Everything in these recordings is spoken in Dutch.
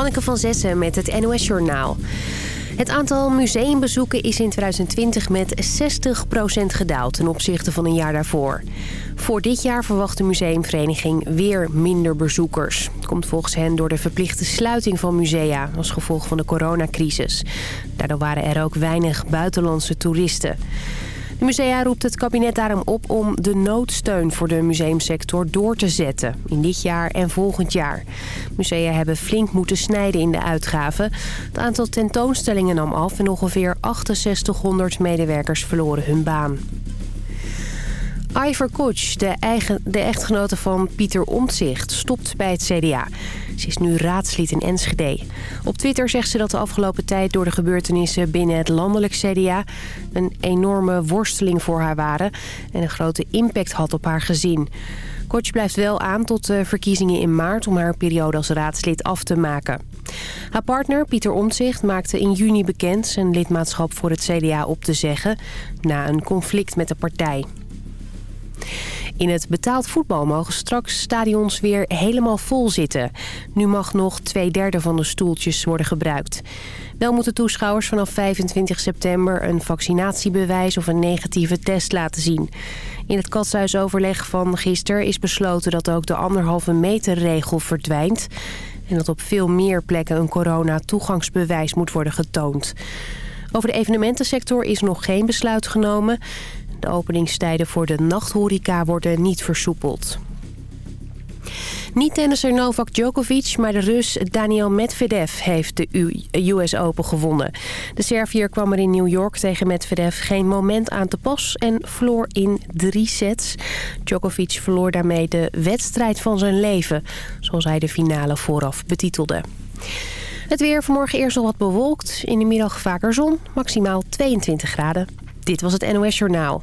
Hanneke van Zessen met het NOS Journaal. Het aantal museumbezoeken is in 2020 met 60% gedaald ten opzichte van een jaar daarvoor. Voor dit jaar verwacht de museumvereniging weer minder bezoekers. Komt volgens hen door de verplichte sluiting van musea als gevolg van de coronacrisis. Daardoor waren er ook weinig buitenlandse toeristen. De musea roept het kabinet daarom op om de noodsteun voor de museumsector door te zetten. In dit jaar en volgend jaar. Musea hebben flink moeten snijden in de uitgaven. Het aantal tentoonstellingen nam af en ongeveer 6800 medewerkers verloren hun baan. Ivor Koch, de, echtgenote van Pieter Omtzigt, stopt bij het CDA. Ze is nu raadslid in Enschede. Op Twitter zegt ze dat de afgelopen tijd door de gebeurtenissen binnen het landelijk CDA... een enorme worsteling voor haar waren en een grote impact had op haar gezin. Koch blijft wel aan tot de verkiezingen in maart om haar periode als raadslid af te maken. Haar partner, Pieter Omtzigt, maakte in juni bekend zijn lidmaatschap voor het CDA op te zeggen... na een conflict met de partij. In het betaald voetbal mogen straks stadions weer helemaal vol zitten. Nu mag nog twee derde van de stoeltjes worden gebruikt. Wel moeten toeschouwers vanaf 25 september een vaccinatiebewijs of een negatieve test laten zien. In het katshuisoverleg van gisteren is besloten dat ook de anderhalve meter regel verdwijnt. En dat op veel meer plekken een corona-toegangsbewijs moet worden getoond. Over de evenementensector is nog geen besluit genomen. De openingstijden voor de nachthoreca worden niet versoepeld. Niet tennisser Novak Djokovic, maar de Rus Daniel Medvedev heeft de US Open gewonnen. De Serviër kwam er in New York tegen Medvedev geen moment aan te pas en verloor in drie sets. Djokovic verloor daarmee de wedstrijd van zijn leven, zoals hij de finale vooraf betitelde. Het weer vanmorgen eerst al wat bewolkt, in de middag vaker zon, maximaal 22 graden. Dit was het NOS Journaal.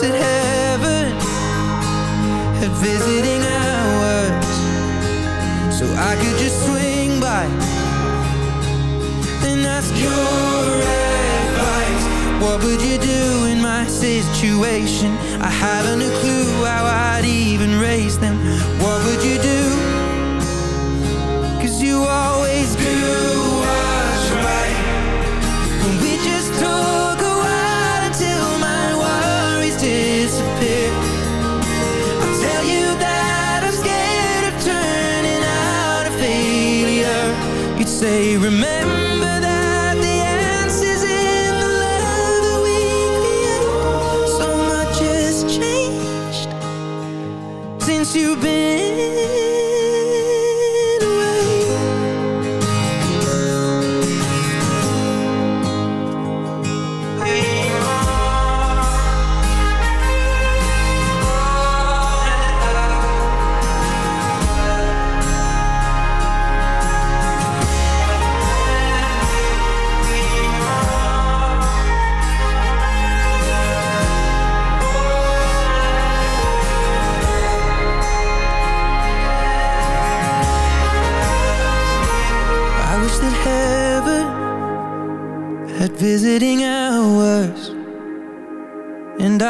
wish that heaven had visiting hours so I could just swing by and ask your advice. What would you do in my situation? I haven't a clue how I'd even raise them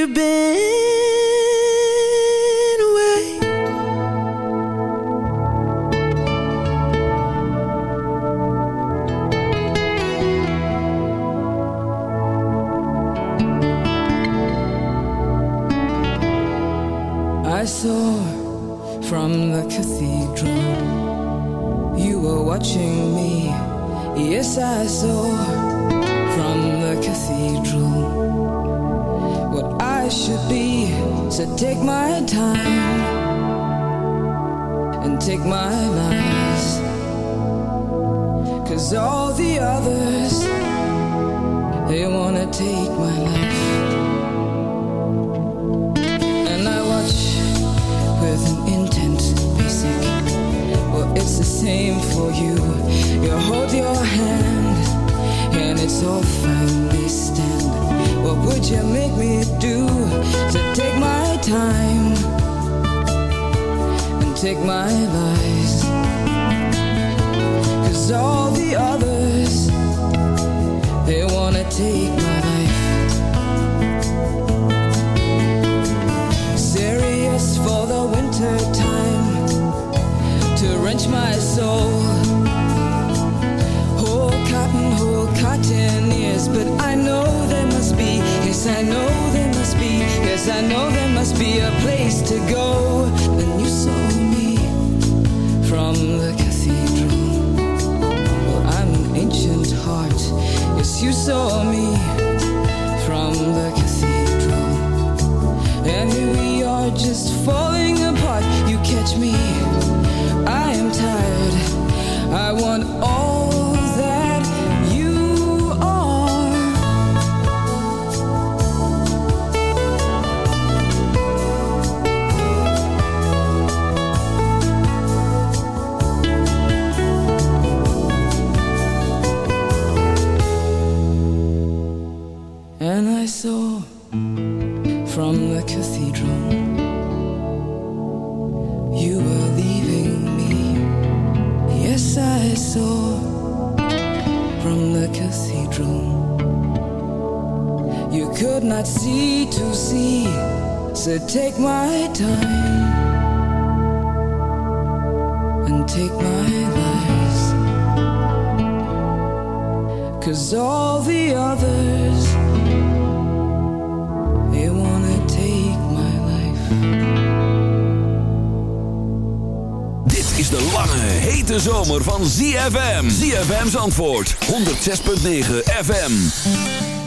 you've been be a place to go when you saw me from the cathedral. Well, I'm an ancient heart. Yes, you saw me. cannot see to see, so take my time and take my lies. Cause all the others, they wanna take my life. Dit is de lange, hete zomer van ZFM. ZFM's antwoord, 106.9 FM.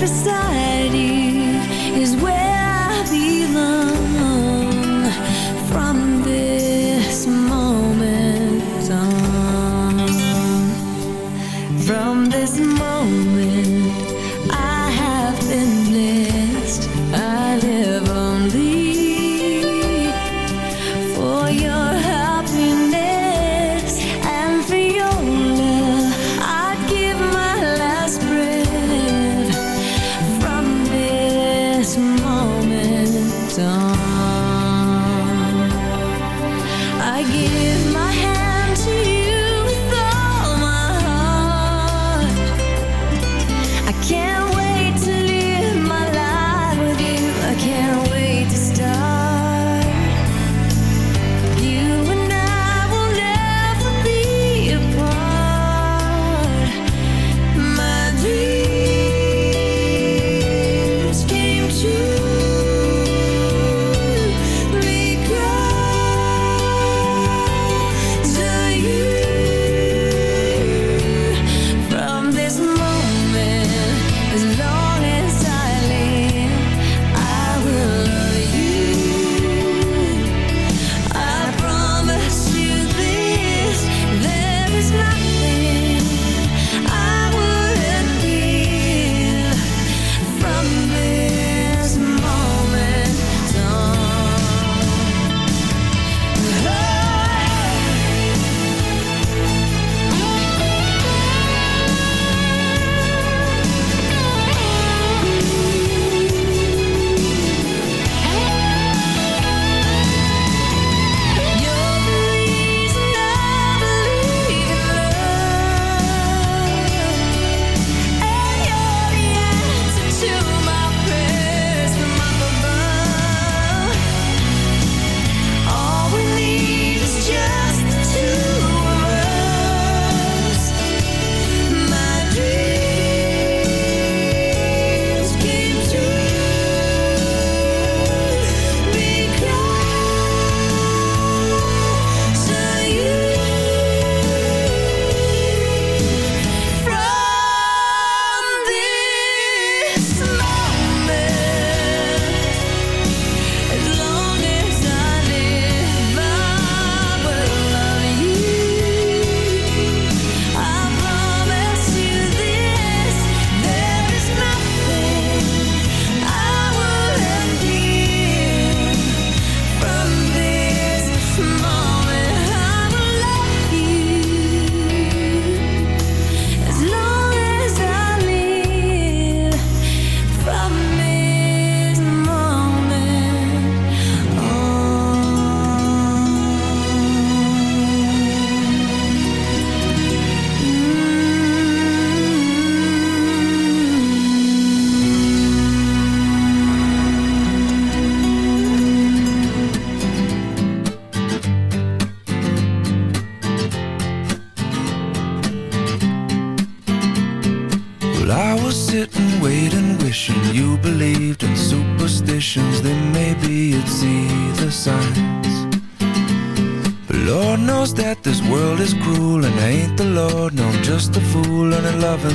Cause I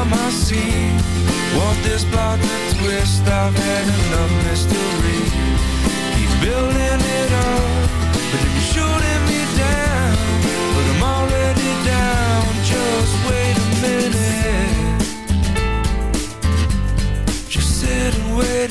not my scene. Want this plot to twist? I've had enough mystery. Keep building it up, but you're shooting me down. But I'm already down. Just wait a minute. Just sit and wait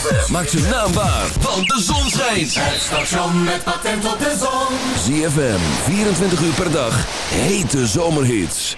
ZFM. Maak zijn naam waar, want de zon schijnt. Het station met patent op de zon. ZFM, 24 uur per dag. Hete zomerhits.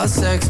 about sex.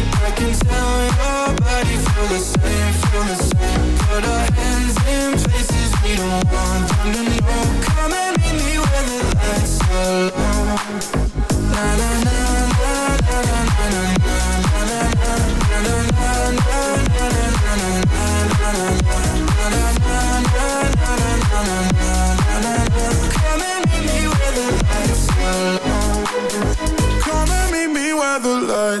can tell your body feel the same, feel the same. Put our hands in places we don't want. Them to know Come and meet me where the lights are low La la. na.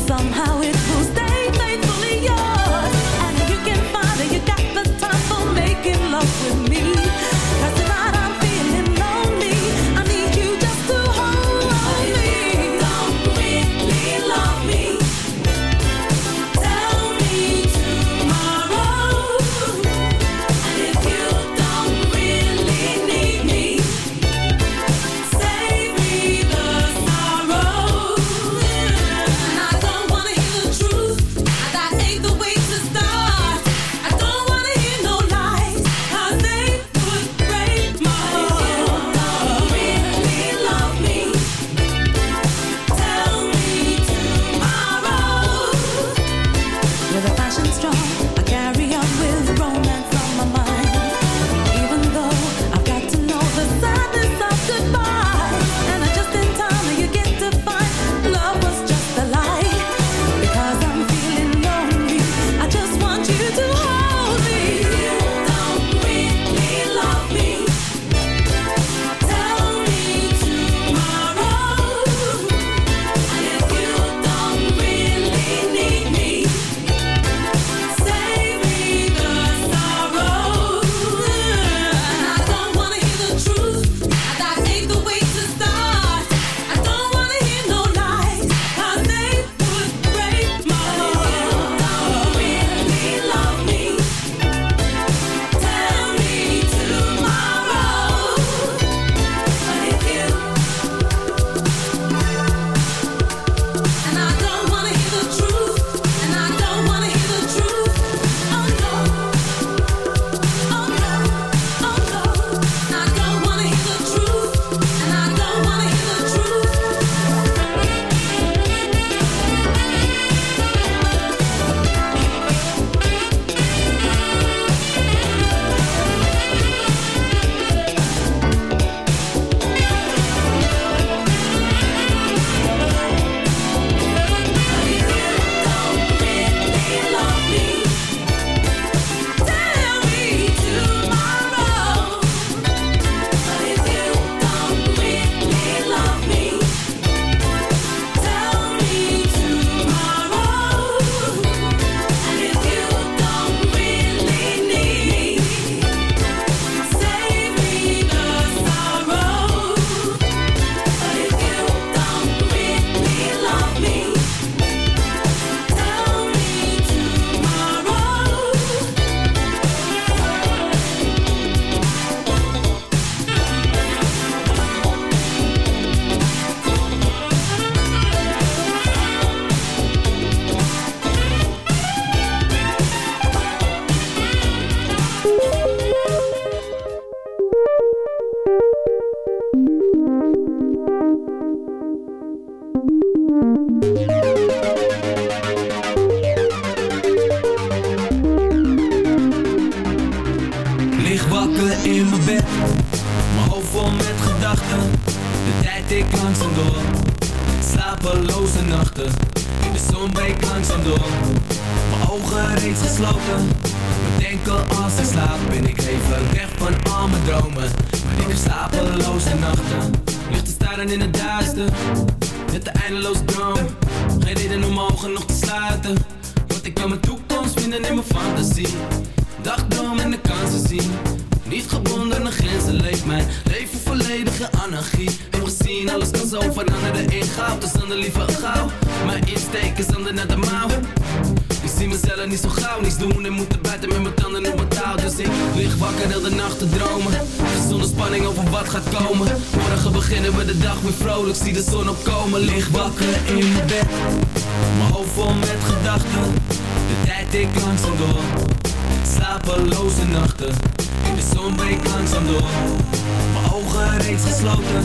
some ogen nog te. Want ik kan mijn toekomst vinden in mijn fantasie. Dagdroom en de kansen zien. Niet gebonden aan grenzen leeft mijn leven volledige anarchie. Heb gezien, alles kan zo veranderen. In goud Dus dan de liever gauw. Mijn insteek is ander naar de mouw zie mezelf niet zo gauw niets doen En moeten buiten met mijn tanden op mijn touw Dus ik lig wakker heel de nacht te dromen. Zonder spanning over wat gaat komen. Morgen beginnen we de dag weer vrolijk Zie de zon opkomen, lig wakker in mijn bed Mijn hoofd vol met gedachten. De tijd ik langzaam door. Slapeloze nachten. De zon breekt langzaam door. Mijn ogen reeds gesloten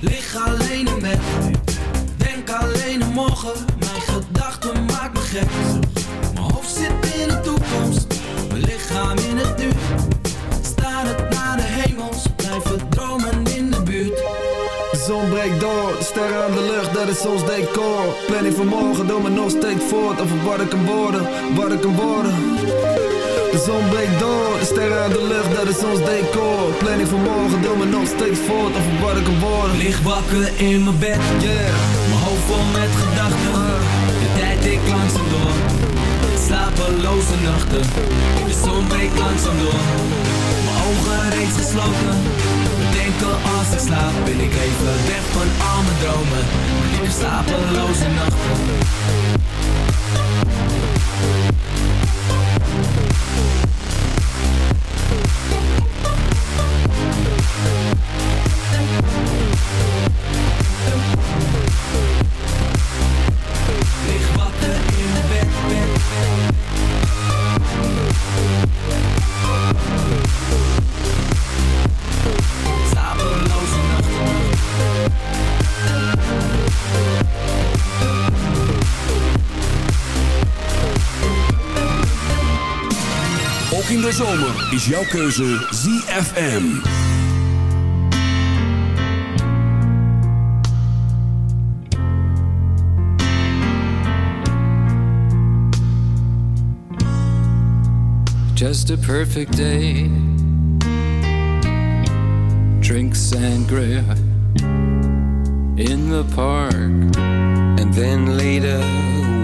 Lig alleen in bed. Denk alleen aan morgen. Gedachten maakt me gek. Mijn hoofd zit in de toekomst. Mijn lichaam in het nu. Het naar de hemels Blijven dromen in de buurt. De zon breekt door, de sterren aan de lucht, dat is ons decor. Planning voor morgen, doe me nog steeds voort. Over wat ik kan worden, wat ik kan worden de zon breekt door, de sterren aan de lucht, dat is ons decor. Planning voor morgen, doe me nog steeds voort Over wat ik kan worden Licht wakker in mijn bed, yeah. Mijn hoofd vol met gedachten. Uh tijd ik langzaam door. Slapeloze nachten. De zon breekt langzaam door. Mijn ogen reeds gesloten. Bedenken als ik slaap Ben ik even weg van al mijn dromen. Heb slapeloze nachten is jouw keuze ZFM. Just a perfect day. Drink sangria in the park. And then later,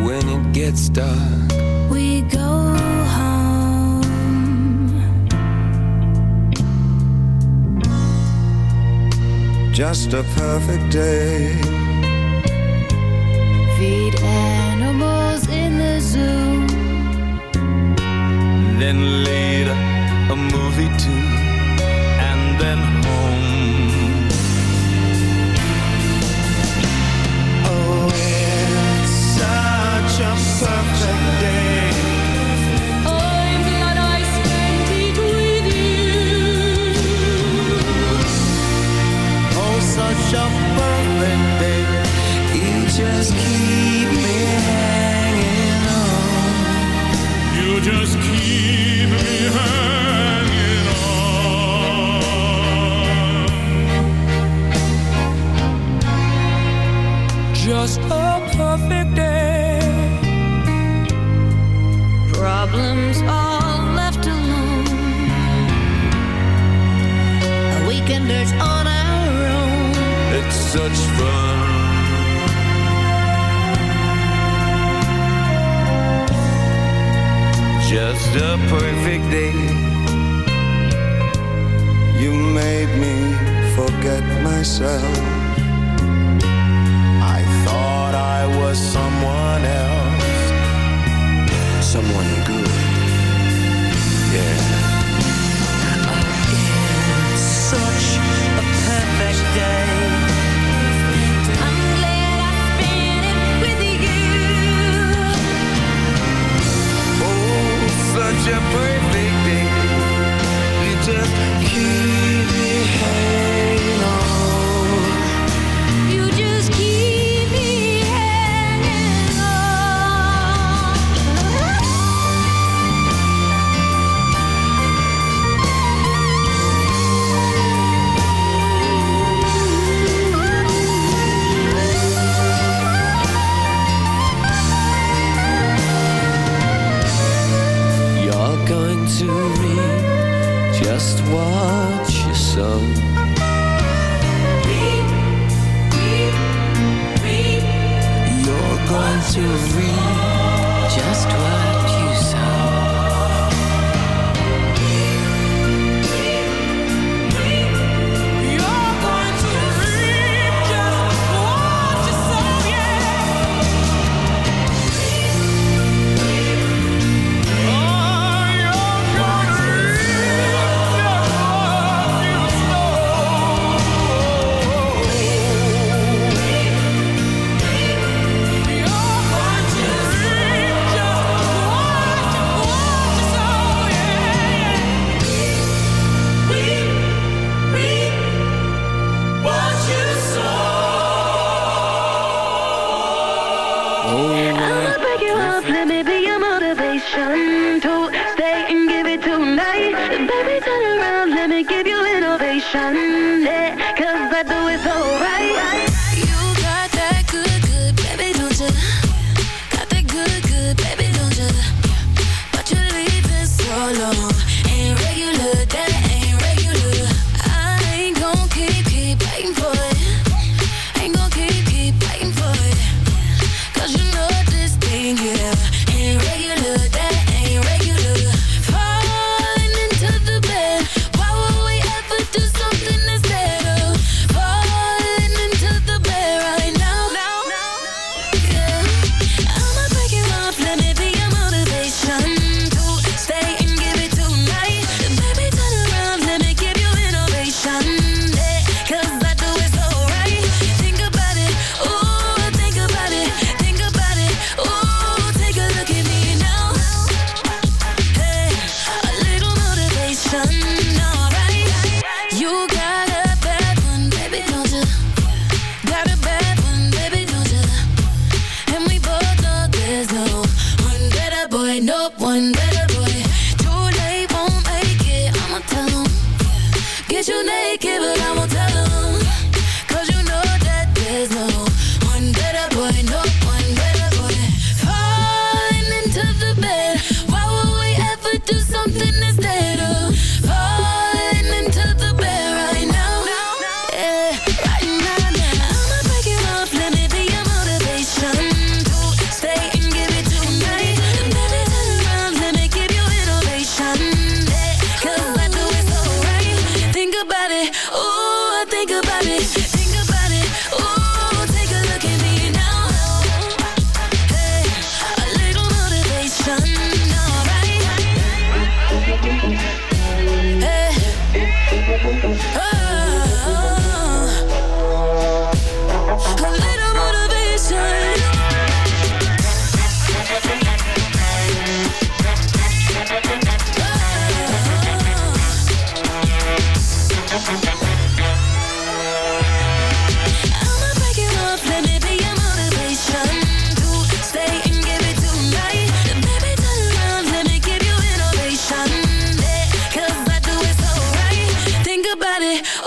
when it gets dark, we go just a perfect day. Feed animals got it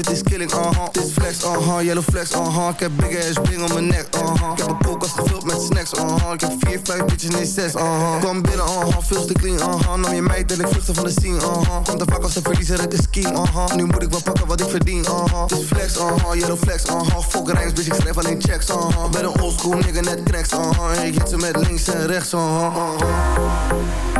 outfit is killing, uh-huh Dit flex, uh-huh, yellow flex, uh-huh Ik heb big ass bling om mijn nek, uh-huh Ik heb een koelkast gevuld met snacks, uh-huh Ik heb vier, vijf bitches, nee zes, uh-huh Kom binnen, uh-huh, veel te clean, uh-huh Nam je meid en ik vluchtte van de scene, uh-huh Komt te vaak als een verliezer uit de scheme, uh-huh Nu moet ik wel pakken wat ik verdien, uh-huh Dit flex, uh-huh, yellow flex, uh-huh Fuck rijms, bitch, ik schrijf alleen checks, uh-huh Ben een oldschool nigga, net cracks, uh-huh Ik hit ze met links en rechts, uh-huh, uh-huh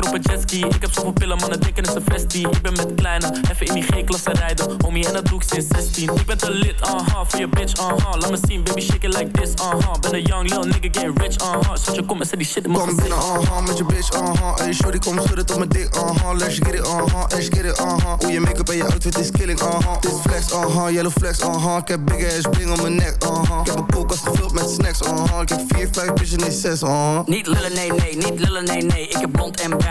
op een jetski. Ik heb zoveel pillen, mannen denken is een vestie Ik ben met kleine, even in die G-klasse rijden. Homie, en dat doe ik sinds 16 Ik ben te lit, uh-huh Voor je bitch, uh-huh Laat me zien, baby, shake it like this, uh-huh Ben een young lil nigga, get rich, uh-huh Zet je kom en zet die shit in mijn Kom binnen, uh-huh, met je bitch, uh-huh Hey shorty, kom schudden tot mijn dik, uh-huh Let's get it, uh-huh, let's get it, uh-huh Hoe je make-up en je outfit is killing, uh-huh Dit flex, uh-huh, yellow flex, uh-huh Ik heb big ass bling om mijn nek, uh-huh Ik heb een koelkast gevuld met snacks, uh-huh Ik heb 4, 5 bitches in 6, uh-huh Niet lullen, nee, nee, niet lullen, nee, nee. Ik heb blond en bruin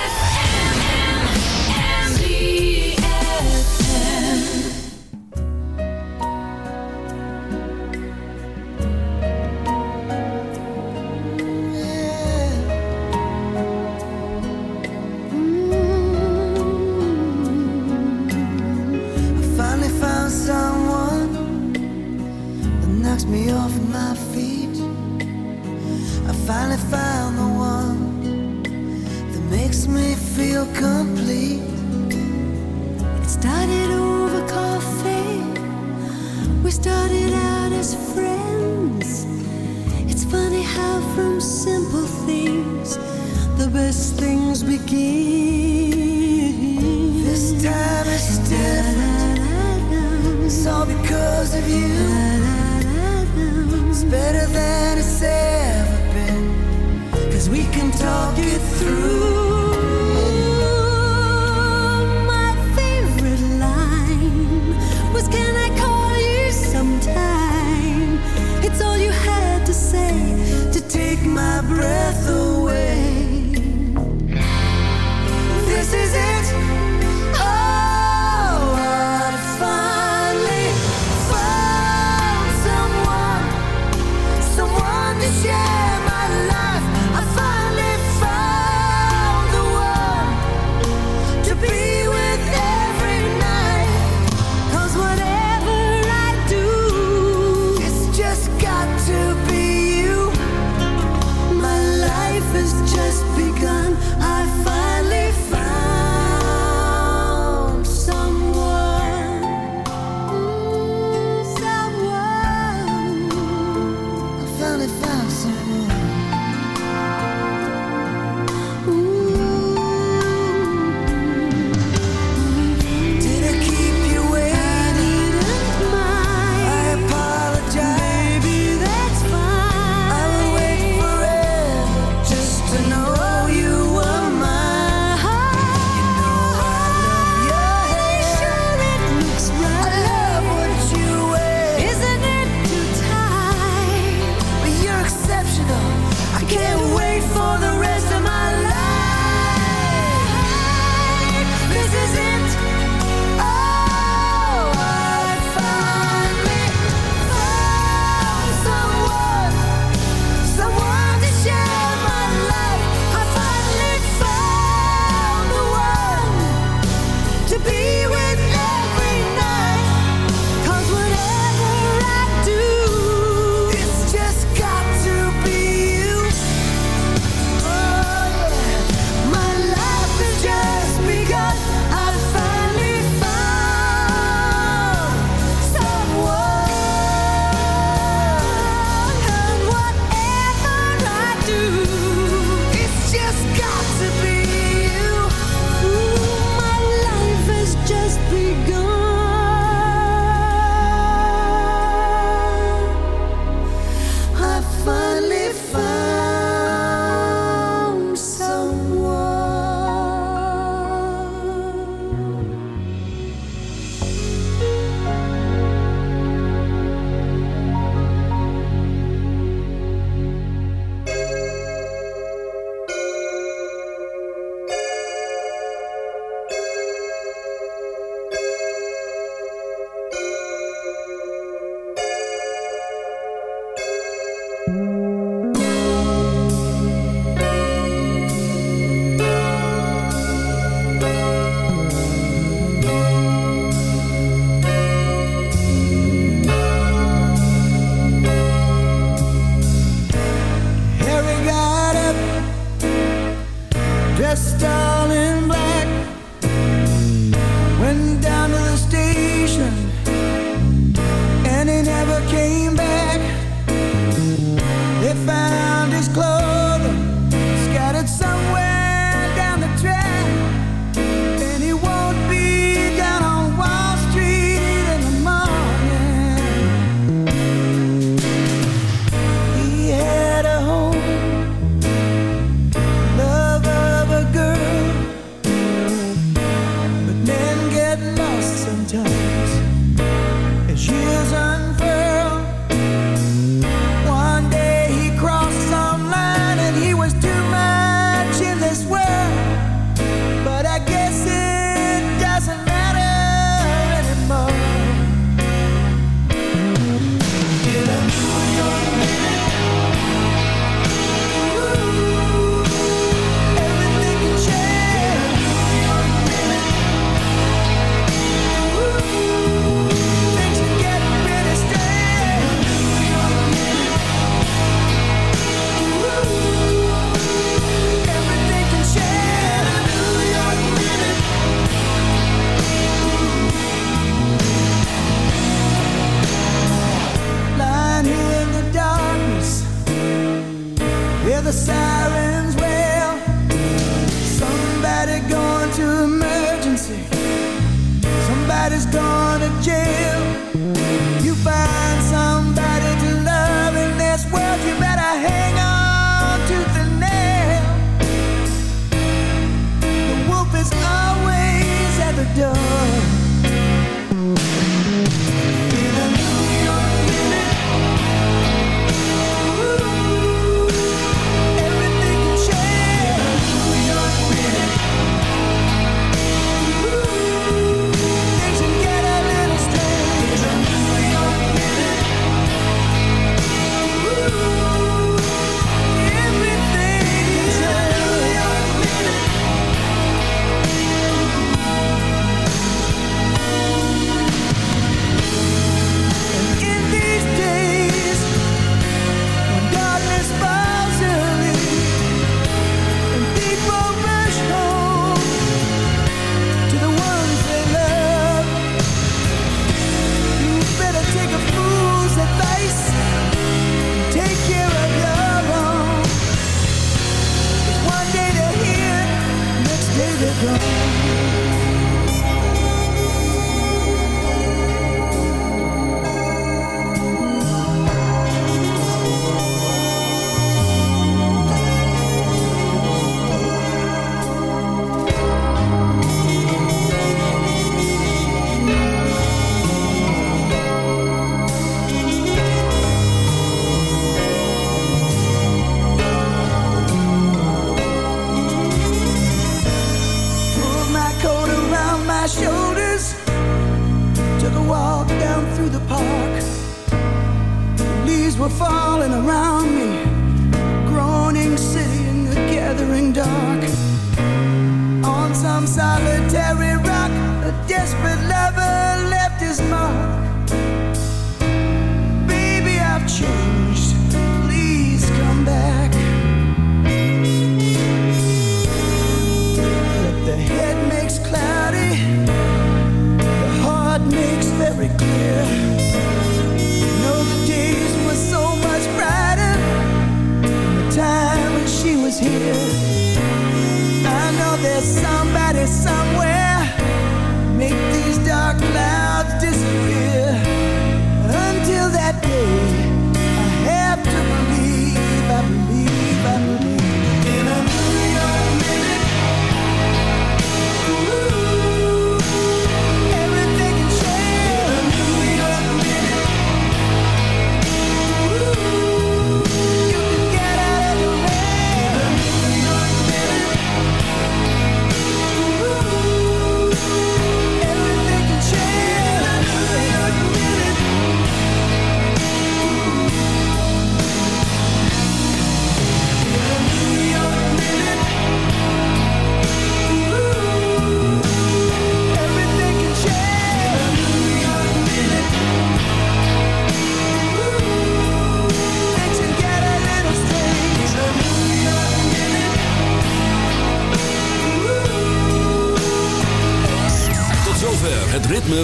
is gone.